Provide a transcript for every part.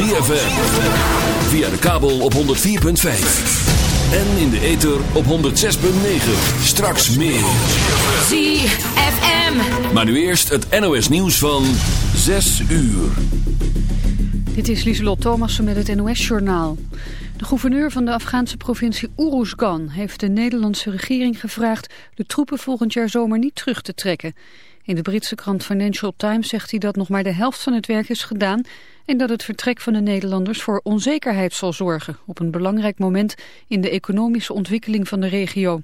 ZFM. Via de kabel op 104.5. En in de ether op 106.9. Straks meer. ZFM. Maar nu eerst het NOS nieuws van 6 uur. Dit is Lieselot Thomassen met het NOS-journaal. De gouverneur van de Afghaanse provincie Uruzgan heeft de Nederlandse regering gevraagd de troepen volgend jaar zomer niet terug te trekken. In de Britse krant Financial Times zegt hij dat nog maar de helft van het werk is gedaan en dat het vertrek van de Nederlanders voor onzekerheid zal zorgen op een belangrijk moment in de economische ontwikkeling van de regio.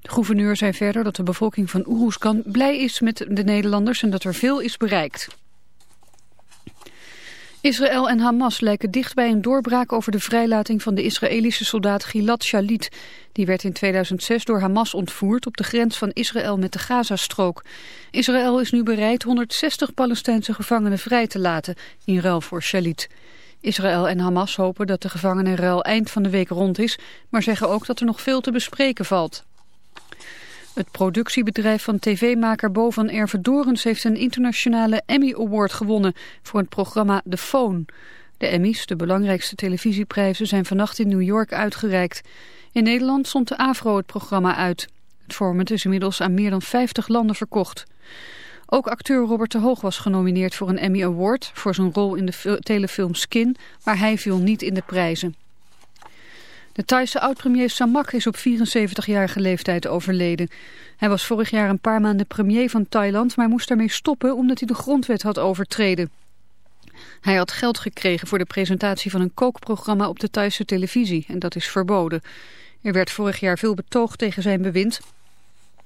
De gouverneur zei verder dat de bevolking van Uruzgan blij is met de Nederlanders en dat er veel is bereikt. Israël en Hamas lijken dicht bij een doorbraak over de vrijlating van de Israëlische soldaat Gilad Shalit. Die werd in 2006 door Hamas ontvoerd op de grens van Israël met de Gazastrook. Israël is nu bereid 160 Palestijnse gevangenen vrij te laten in ruil voor Shalit. Israël en Hamas hopen dat de gevangenenruil eind van de week rond is, maar zeggen ook dat er nog veel te bespreken valt. Het productiebedrijf van tv-maker Bo van Erve Dorens heeft een internationale Emmy Award gewonnen voor het programma The Phone. De Emmys, de belangrijkste televisieprijzen, zijn vannacht in New York uitgereikt. In Nederland stond de AVRO het programma uit. Het format is inmiddels aan meer dan 50 landen verkocht. Ook acteur Robert de Hoog was genomineerd voor een Emmy Award voor zijn rol in de telefilm Skin, maar hij viel niet in de prijzen. De Thaise oud-premier Samak is op 74-jarige leeftijd overleden. Hij was vorig jaar een paar maanden premier van Thailand, maar moest daarmee stoppen omdat hij de grondwet had overtreden. Hij had geld gekregen voor de presentatie van een kookprogramma op de Thaise televisie en dat is verboden. Er werd vorig jaar veel betoogd tegen zijn bewind,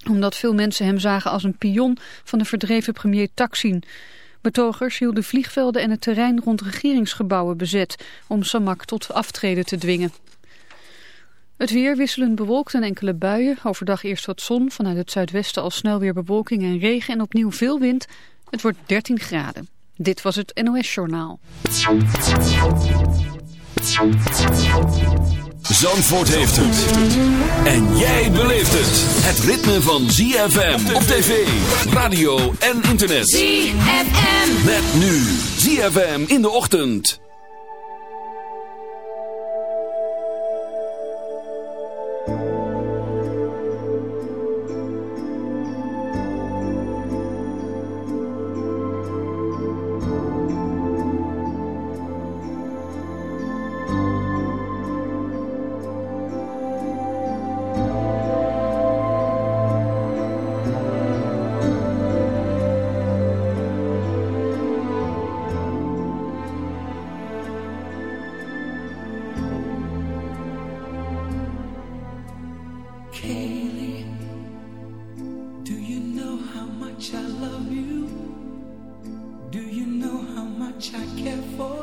omdat veel mensen hem zagen als een pion van de verdreven premier Thaksin. Betogers hielden vliegvelden en het terrein rond regeringsgebouwen bezet om Samak tot aftreden te dwingen. Het weer wisselend bewolkt en enkele buien. Overdag eerst wat zon, vanuit het zuidwesten al snel weer bewolking en regen en opnieuw veel wind. Het wordt 13 graden. Dit was het NOS Journaal. Zandvoort heeft het. En jij beleeft het. Het ritme van ZFM op tv, radio en internet. ZFM. Met nu ZFM in de ochtend. Much I love you? Do you know how much I care for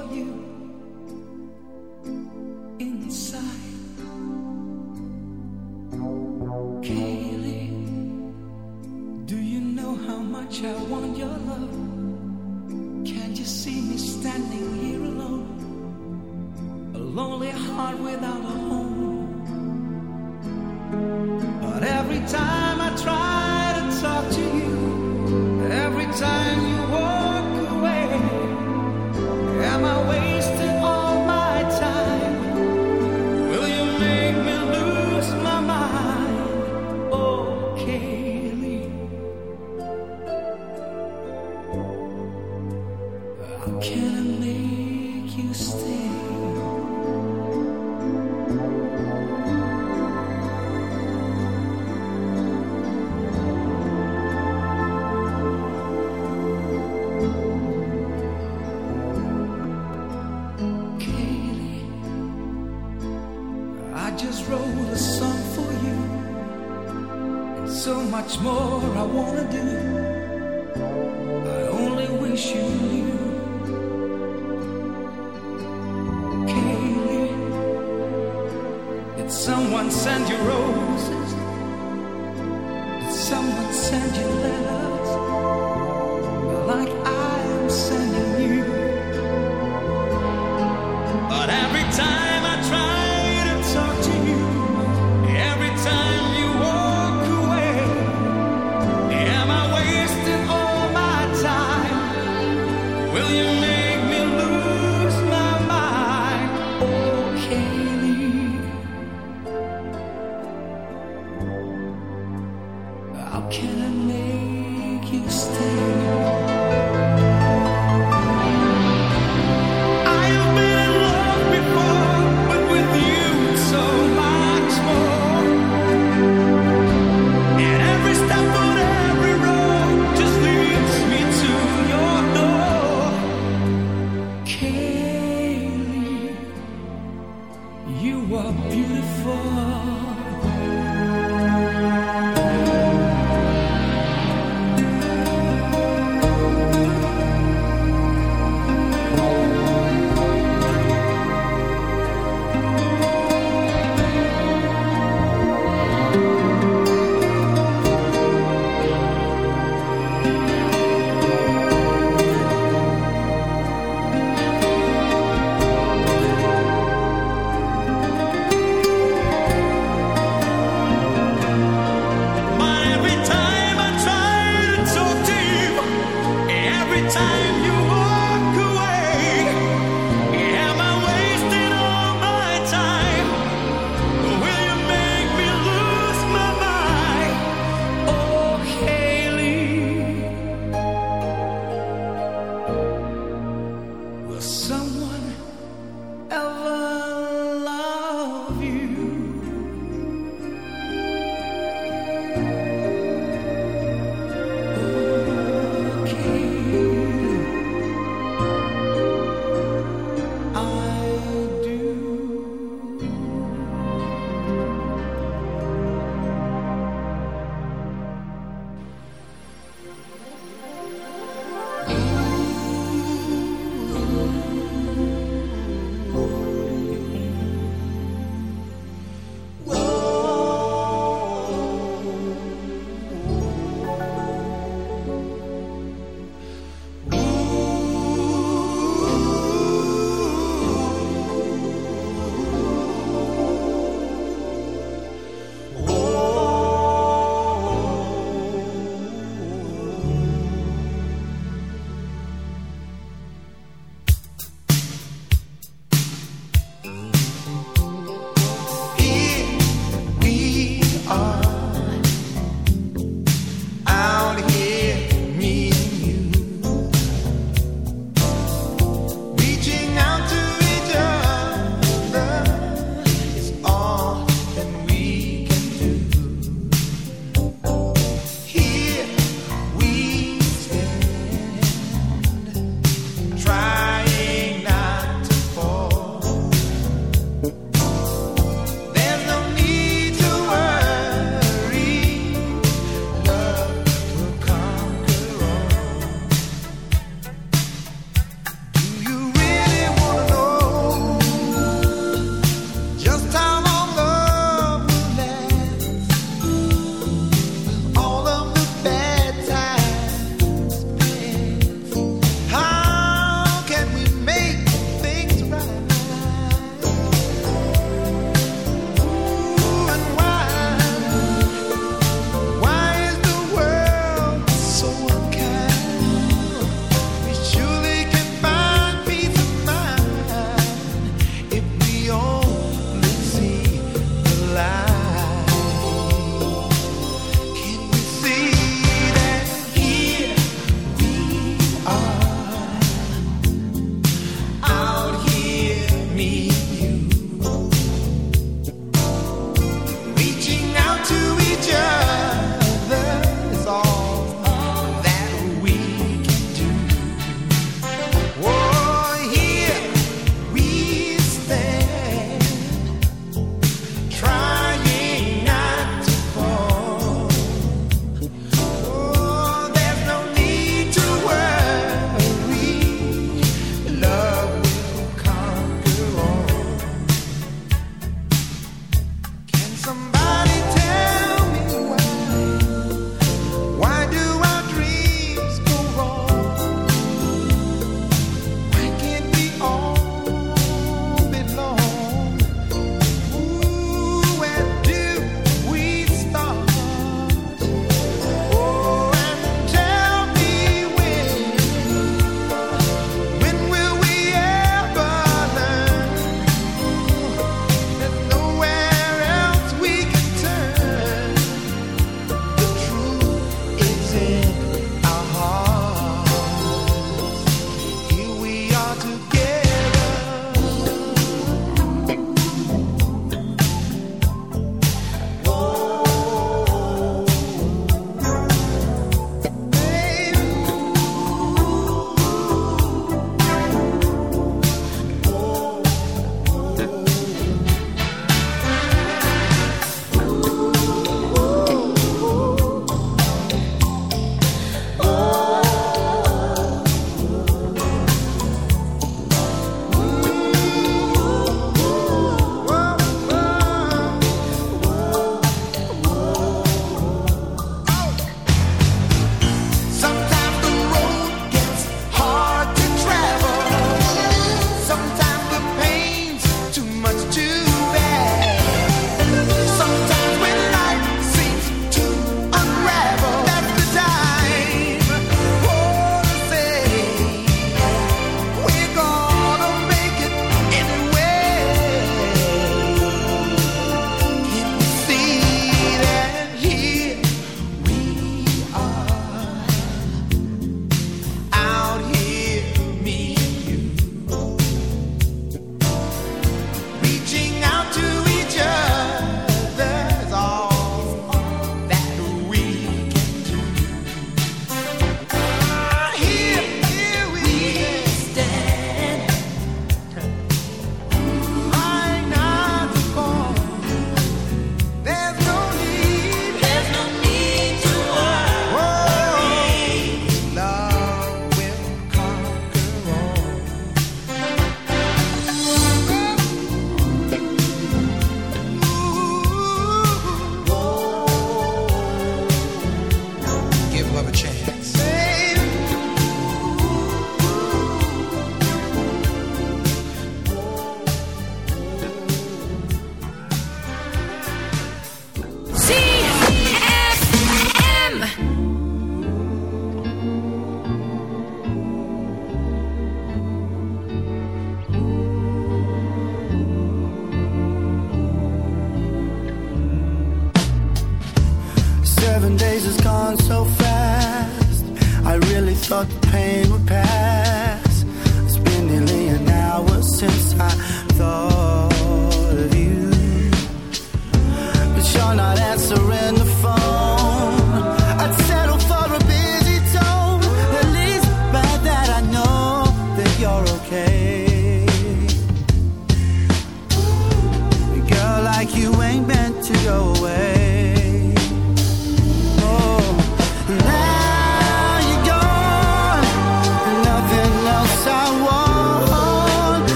thought the pain would pass.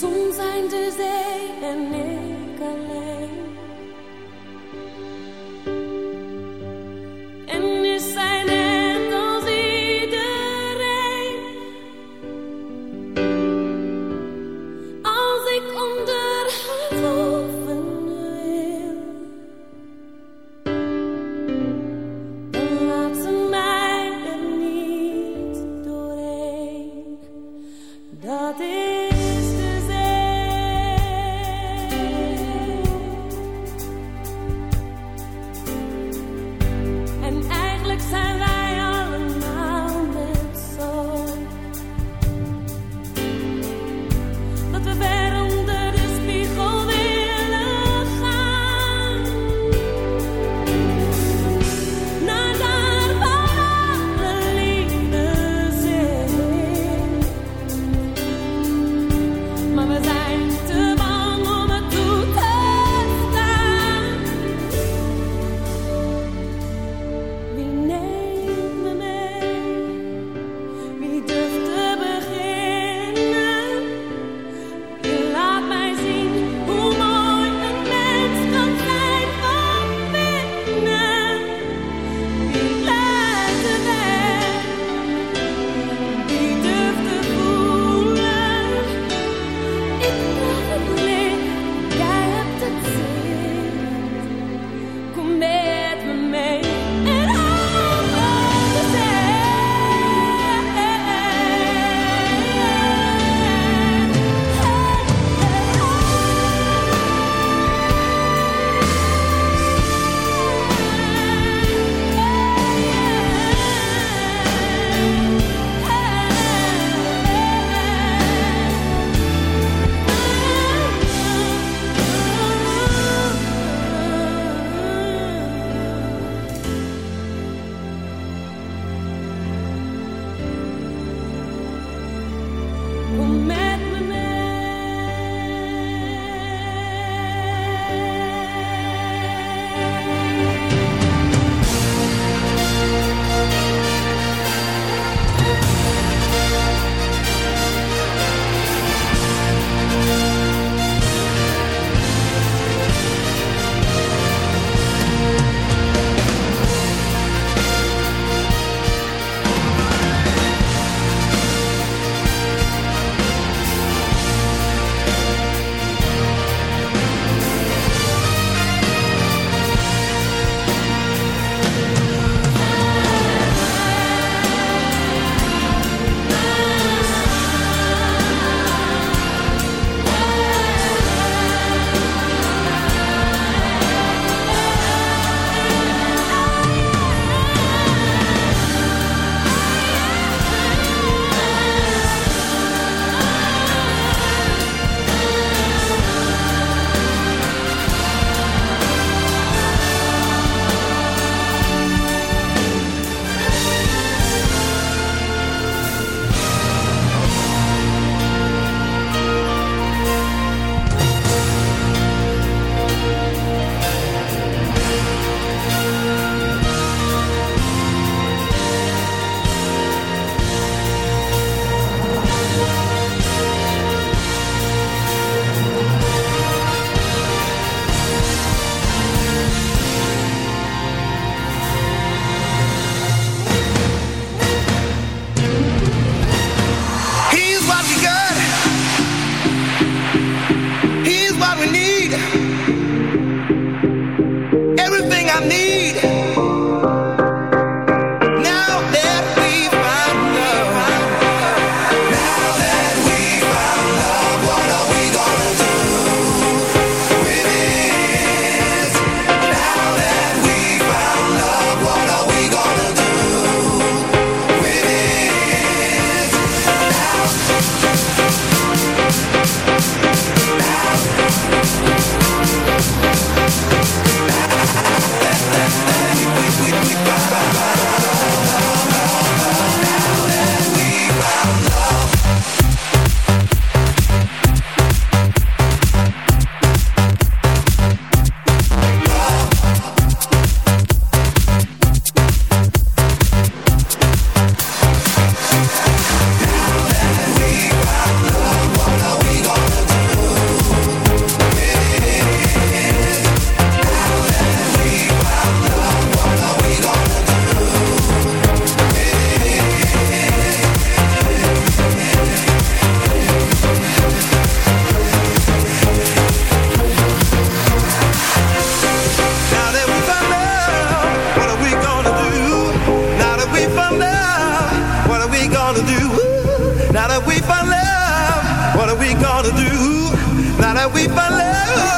Zo zijn de zeeën en alleen. Oh.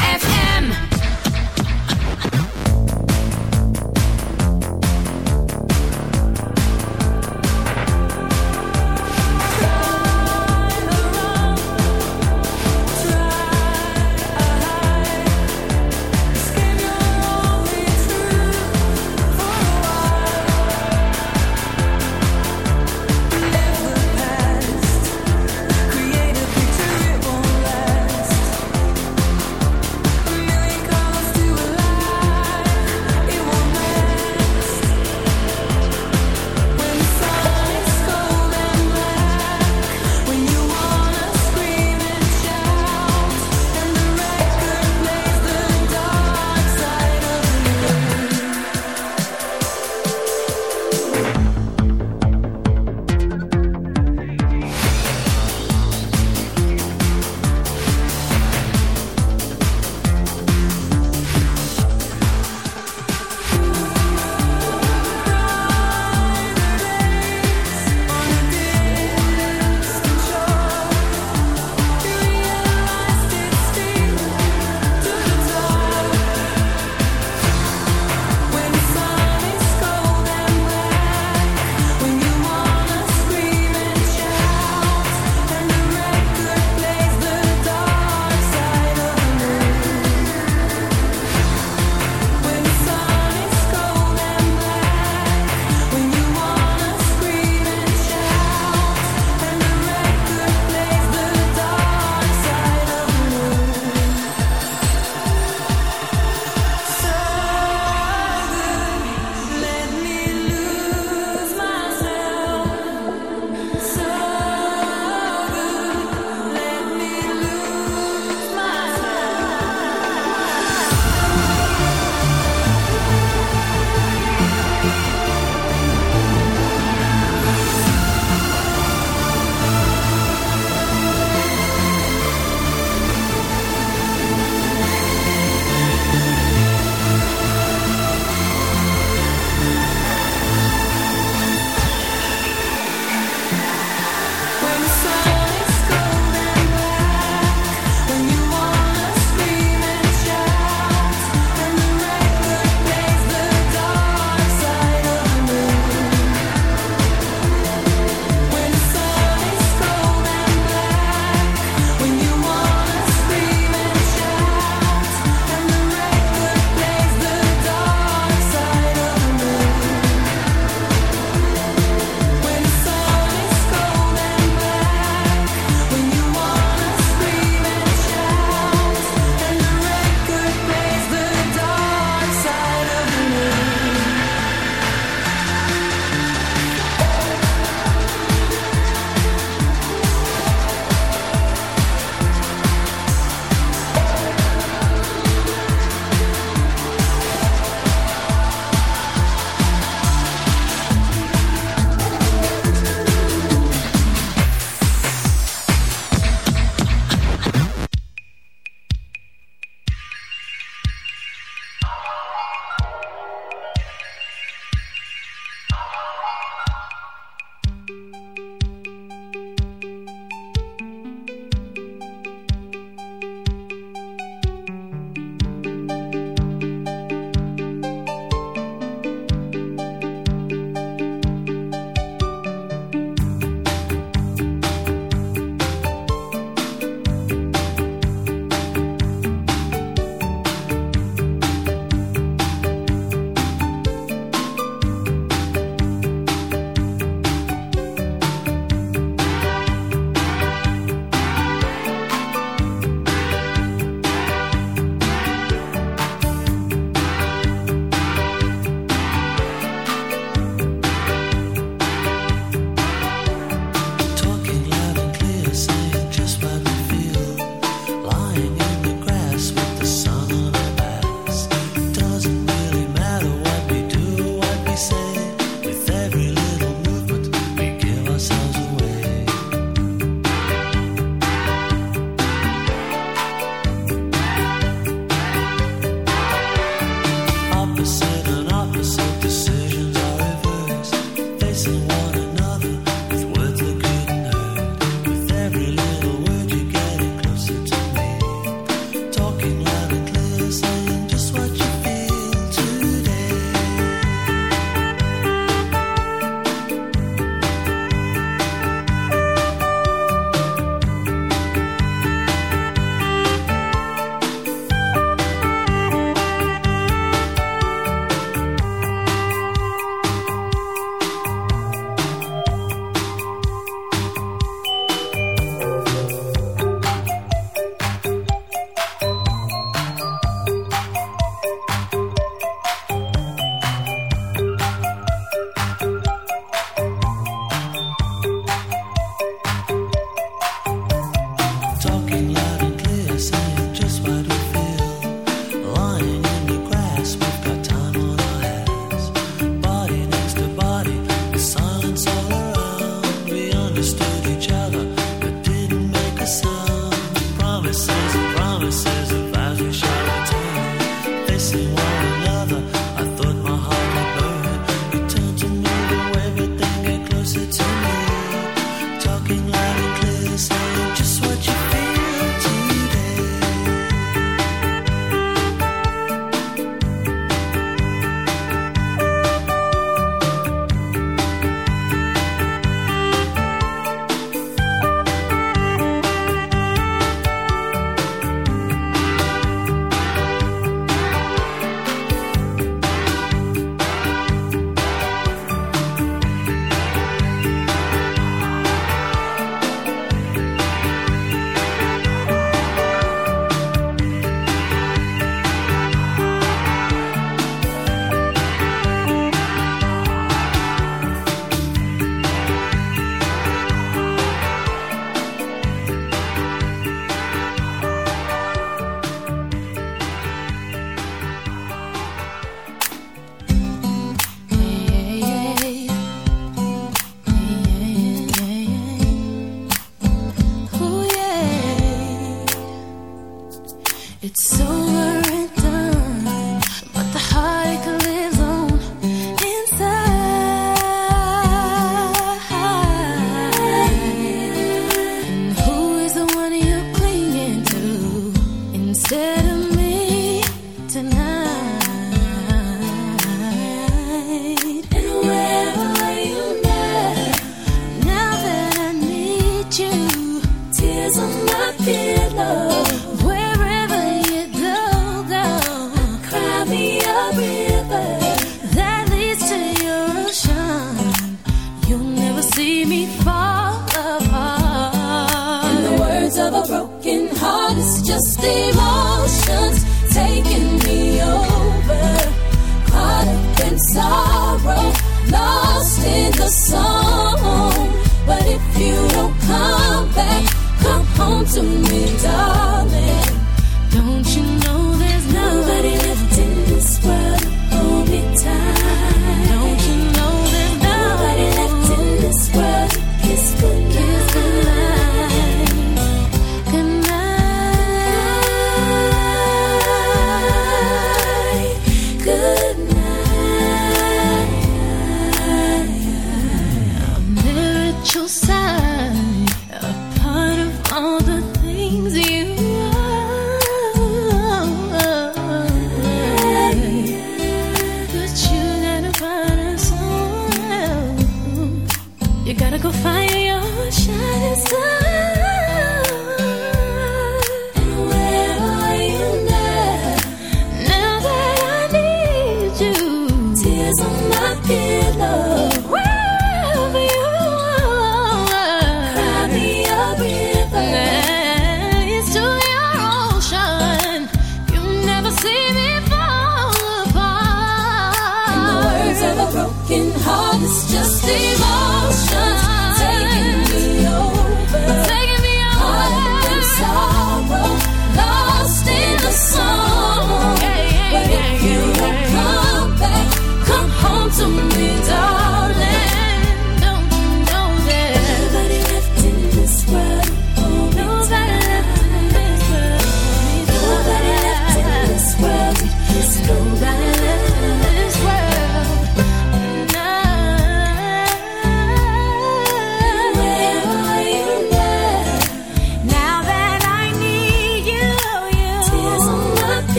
Thank you.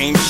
ain't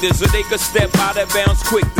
blinders so they could step out of bounds quick.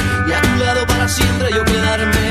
siempre yo quedarme.